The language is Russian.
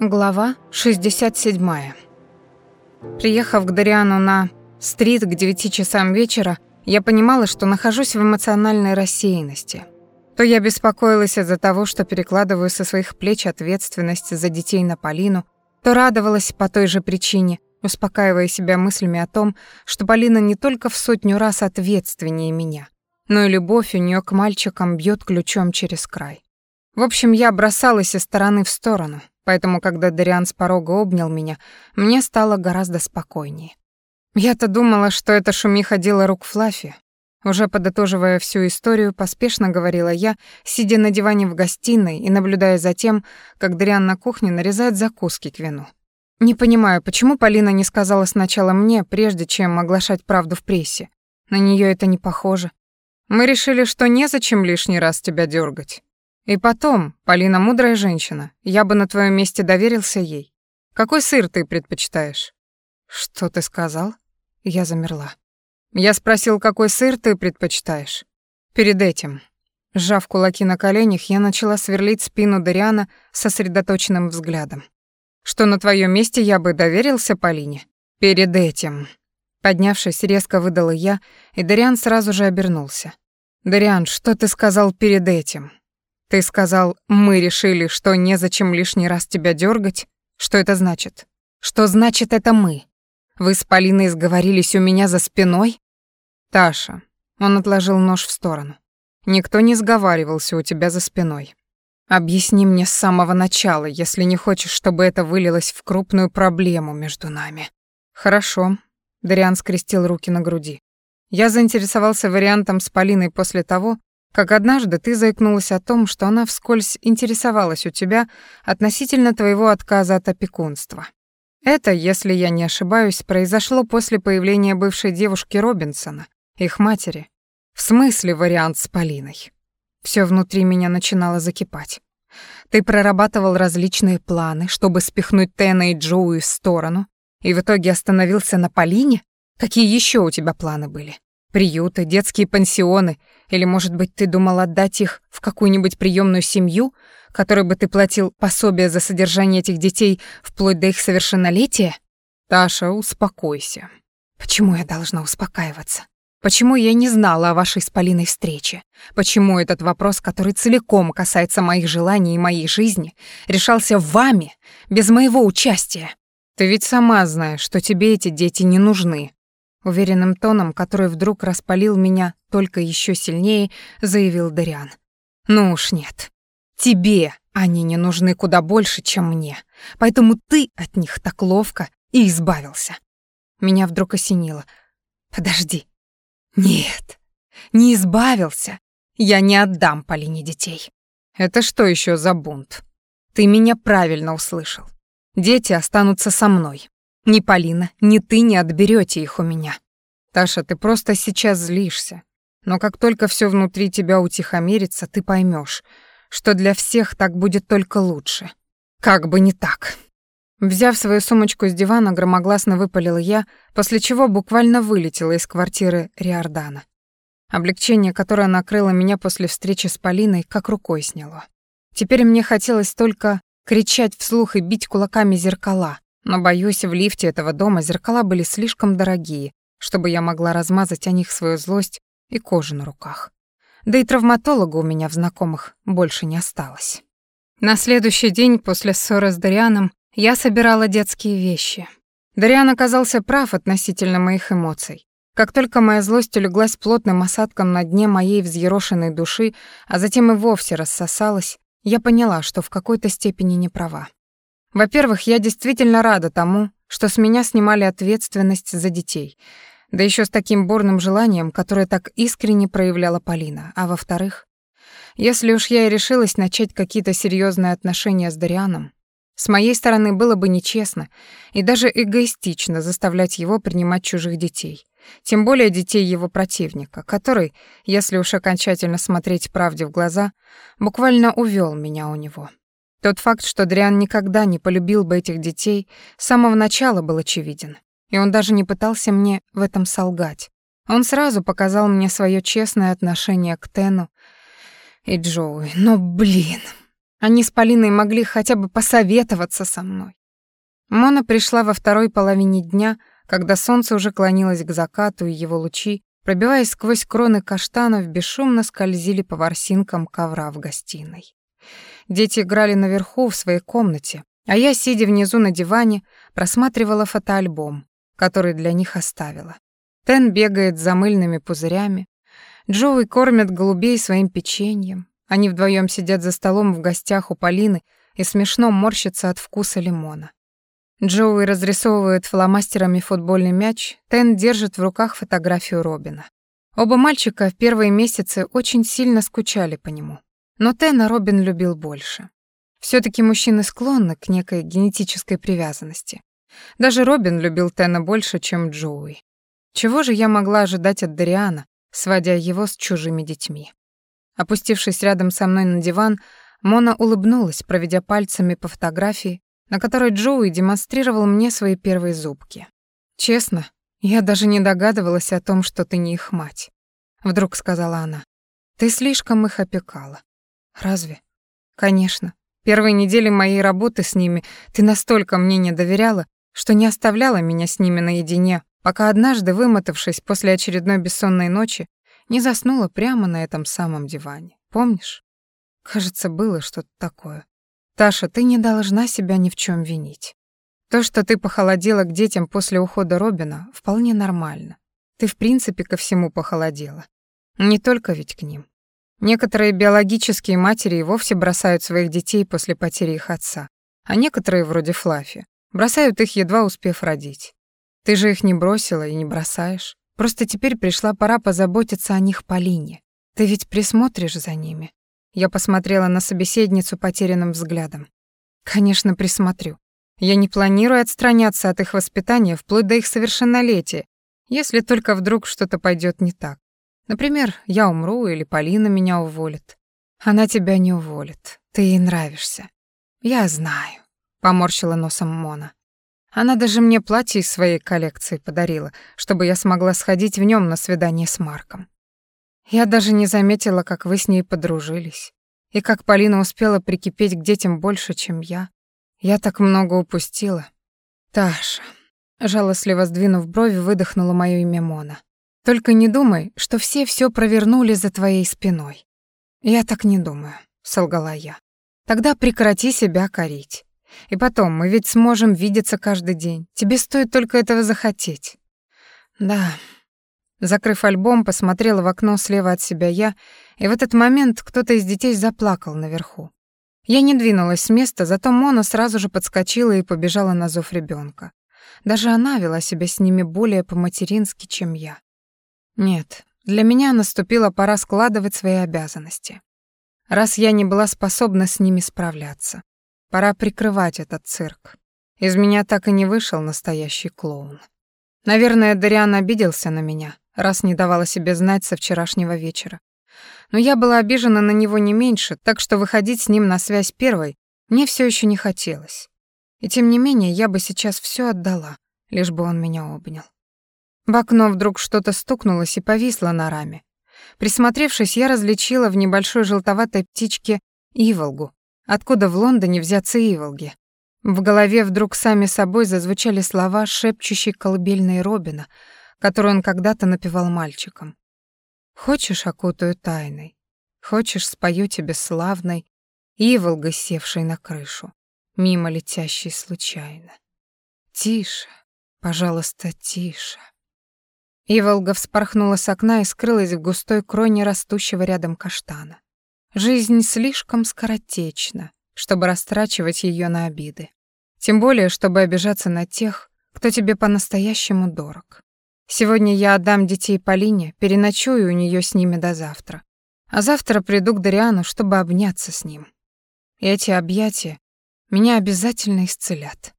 Глава 67. Приехав к Дариану на стрит к 9 часам вечера, я понимала, что нахожусь в эмоциональной рассеянности. То я беспокоилась из-за того, что перекладываю со своих плеч ответственность за детей на Полину, то радовалась по той же причине, успокаивая себя мыслями о том, что Полина не только в сотню раз ответственнее меня, но и любовь у нее к мальчикам бьет ключом через край. В общем, я бросалась из стороны в сторону, Поэтому, когда Дариан с порога обнял меня, мне стало гораздо спокойнее. Я-то думала, что это шумиха дело рук Флаффи. Уже подытоживая всю историю, поспешно говорила я, сидя на диване в гостиной и наблюдая за тем, как Дариан на кухне нарезает закуски к вину. Не понимаю, почему Полина не сказала сначала мне, прежде чем оглашать правду в прессе. На нее это не похоже. Мы решили, что незачем лишний раз тебя дергать. И потом, Полина мудрая женщина, я бы на твоем месте доверился ей. Какой сыр ты предпочитаешь? Что ты сказал? Я замерла. Я спросил, какой сыр ты предпочитаешь. Перед этим, сжав кулаки на коленях, я начала сверлить спину Дариана сосредоточенным взглядом. Что на твоем месте я бы доверился Полине? Перед этим. Поднявшись, резко выдала я, и Дариан сразу же обернулся. «Дариан, что ты сказал перед этим?» Ты сказал, мы решили, что незачем лишний раз тебя дергать. Что это значит? Что значит это мы? Вы с Полиной сговорились у меня за спиной? Таша, он отложил нож в сторону. Никто не сговаривался у тебя за спиной. Объясни мне с самого начала, если не хочешь, чтобы это вылилось в крупную проблему между нами. Хорошо. Дариан скрестил руки на груди. Я заинтересовался вариантом с Полиной после того, как однажды ты заикнулась о том, что она вскользь интересовалась у тебя относительно твоего отказа от опекунства. Это, если я не ошибаюсь, произошло после появления бывшей девушки Робинсона, их матери. В смысле вариант с Полиной. Все внутри меня начинало закипать. Ты прорабатывал различные планы, чтобы спихнуть Тена и Джоуи в сторону, и в итоге остановился на Полине? Какие еще у тебя планы были? Приюты, детские пансионы, или, может быть, ты думал отдать их в какую-нибудь приемную семью, которой бы ты платил пособие за содержание этих детей вплоть до их совершеннолетия? Таша, успокойся. Почему я должна успокаиваться? Почему я не знала о вашей с Полиной встрече? Почему этот вопрос, который целиком касается моих желаний и моей жизни, решался вами, без моего участия? Ты ведь сама знаешь, что тебе эти дети не нужны, Уверенным тоном, который вдруг распалил меня только еще сильнее, заявил Дариан. «Ну уж нет. Тебе они не нужны куда больше, чем мне. Поэтому ты от них так ловко и избавился». Меня вдруг осенило. «Подожди. Нет, не избавился. Я не отдам Полине детей». «Это что еще за бунт?» «Ты меня правильно услышал. Дети останутся со мной. Ни Полина, ни ты не отберете их у меня. Таша, ты просто сейчас злишься. Но как только все внутри тебя утихомирится, ты поймешь, что для всех так будет только лучше. Как бы не так. Взяв свою сумочку с дивана, громогласно выпалила я, после чего буквально вылетела из квартиры Риордана. Облегчение, которое накрыло меня после встречи с Полиной, как рукой сняло. Теперь мне хотелось только кричать вслух и бить кулаками зеркала, но, боюсь, в лифте этого дома зеркала были слишком дорогие, чтобы я могла размазать о них свою злость и кожу на руках. Да и травматолога у меня в знакомых больше не осталось. На следующий день после ссоры с Дарианом я собирала детские вещи. Дариан оказался прав относительно моих эмоций. Как только моя злость улеглась плотным осадком на дне моей взъерошенной души, а затем и вовсе рассосалась, я поняла, что в какой-то степени не права. Во-первых, я действительно рада тому, что с меня снимали ответственность за детей, да еще с таким бурным желанием, которое так искренне проявляла Полина. А во-вторых, если уж я и решилась начать какие-то серьезные отношения с Дарианом, с моей стороны было бы нечестно и даже эгоистично заставлять его принимать чужих детей. Тем более детей его противника, который, если уж окончательно смотреть правде в глаза, буквально увел меня у него. Тот факт, что Дриан никогда не полюбил бы этих детей, с самого начала был очевиден. И он даже не пытался мне в этом солгать. Он сразу показал мне свое честное отношение к Тену. И Джоуи, но блин, они с Полиной могли хотя бы посоветоваться со мной. Мона пришла во второй половине дня, когда солнце уже клонилось к закату, и его лучи, пробиваясь сквозь кроны каштанов, бесшумно скользили по ворсинкам ковра в гостиной. Дети играли наверху в своей комнате, а я, сидя внизу на диване, просматривала фотоальбом, который для них оставила. Тен бегает за мыльными пузырями, Джоуи кормят голубей своим печеньем. Они вдвоем сидят за столом в гостях у Полины и смешно морщатся от вкуса лимона. Джоуи разрисовывает фломастерами футбольный мяч, Тен держит в руках фотографию Робина. Оба мальчика в первые месяцы очень сильно скучали по нему. Но Тена Робин любил больше. все таки мужчины склонны к некой генетической привязанности. Даже Робин любил Тена больше, чем Джоуи. Чего же я могла ожидать от Дариана, сводя его с чужими детьми. Опустившись рядом со мной на диван, Мона улыбнулась, проведя пальцами по фотографии, на которой Джоуи демонстрировал мне свои первые зубки. «Честно, я даже не догадывалась о том, что ты не их мать», — вдруг сказала она. «Ты слишком их опекала». «Разве?» «Конечно. Первые недели моей работы с ними ты настолько мне не доверяла, что не оставляла меня с ними наедине, пока однажды, вымотавшись после очередной бессонной ночи, не заснула прямо на этом самом диване. Помнишь? Кажется, было что-то такое. Таша, ты не должна себя ни в чем винить. То, что ты похолодела к детям после ухода Робина, вполне нормально. Ты в принципе ко всему похолодела. Не только ведь к ним. Некоторые биологические матери и вовсе бросают своих детей после потери их отца, а некоторые, вроде Флафи, бросают их, едва успев родить. Ты же их не бросила и не бросаешь. Просто теперь пришла пора позаботиться о них Полине. Ты ведь присмотришь за ними. Я посмотрела на собеседницу потерянным взглядом. Конечно, присмотрю. Я не планирую отстраняться от их воспитания вплоть до их совершеннолетия, если только вдруг что-то пойдет не так. Например, я умру или Полина меня уволит. Она тебя не уволит. Ты ей нравишься. Я знаю, поморщила носом Мона. Она даже мне платье из своей коллекции подарила, чтобы я смогла сходить в нем на свидание с Марком. Я даже не заметила, как вы с ней подружились, и как Полина успела прикипеть к детям больше, чем я. Я так много упустила. Таша, жалостливо сдвинув брови, выдохнула моё имя Мона. Только не думай, что все всё провернули за твоей спиной. Я так не думаю, солгала я. Тогда прекрати себя корить. И потом, мы ведь сможем видеться каждый день. Тебе стоит только этого захотеть. Да. Закрыв альбом, посмотрела в окно слева от себя я, и в этот момент кто-то из детей заплакал наверху. Я не двинулась с места, зато Мона сразу же подскочила и побежала на зов ребенка. Даже она вела себя с ними более по-матерински, чем я. Нет, для меня наступила пора складывать свои обязанности. Раз я не была способна с ними справляться. Пора прикрывать этот цирк. Из меня так и не вышел настоящий клоун. Наверное, Дариан обиделся на меня, раз не давала себе знать со вчерашнего вечера. Но я была обижена на него не меньше, так что выходить с ним на связь первой мне все еще не хотелось. И тем не менее, я бы сейчас все отдала, лишь бы он меня обнял. В окно вдруг что-то стукнулось и повисло на раме. Присмотревшись, я различила в небольшой желтоватой птичке иволгу, Откуда в Лондоне взяться Иволги? В голове вдруг сами собой зазвучали слова шепчущей колыбельной Робина, которую он когда-то напевал мальчикам. «Хочешь, окутаю тайной? Хочешь, спою тебе славной, Иволгой, севшей на крышу, мимо летящей случайно? Тише, пожалуйста, тише». Иволга вспорхнула с окна и скрылась в густой кроне растущего рядом каштана. Жизнь слишком скоротечна, чтобы растрачивать ее на обиды. Тем более, чтобы обижаться на тех, кто тебе по-настоящему дорог. Сегодня я отдам детей Полине, переночую у нее с ними до завтра. А завтра приду к Дариану, чтобы обняться с ним. Эти объятия меня обязательно исцелят.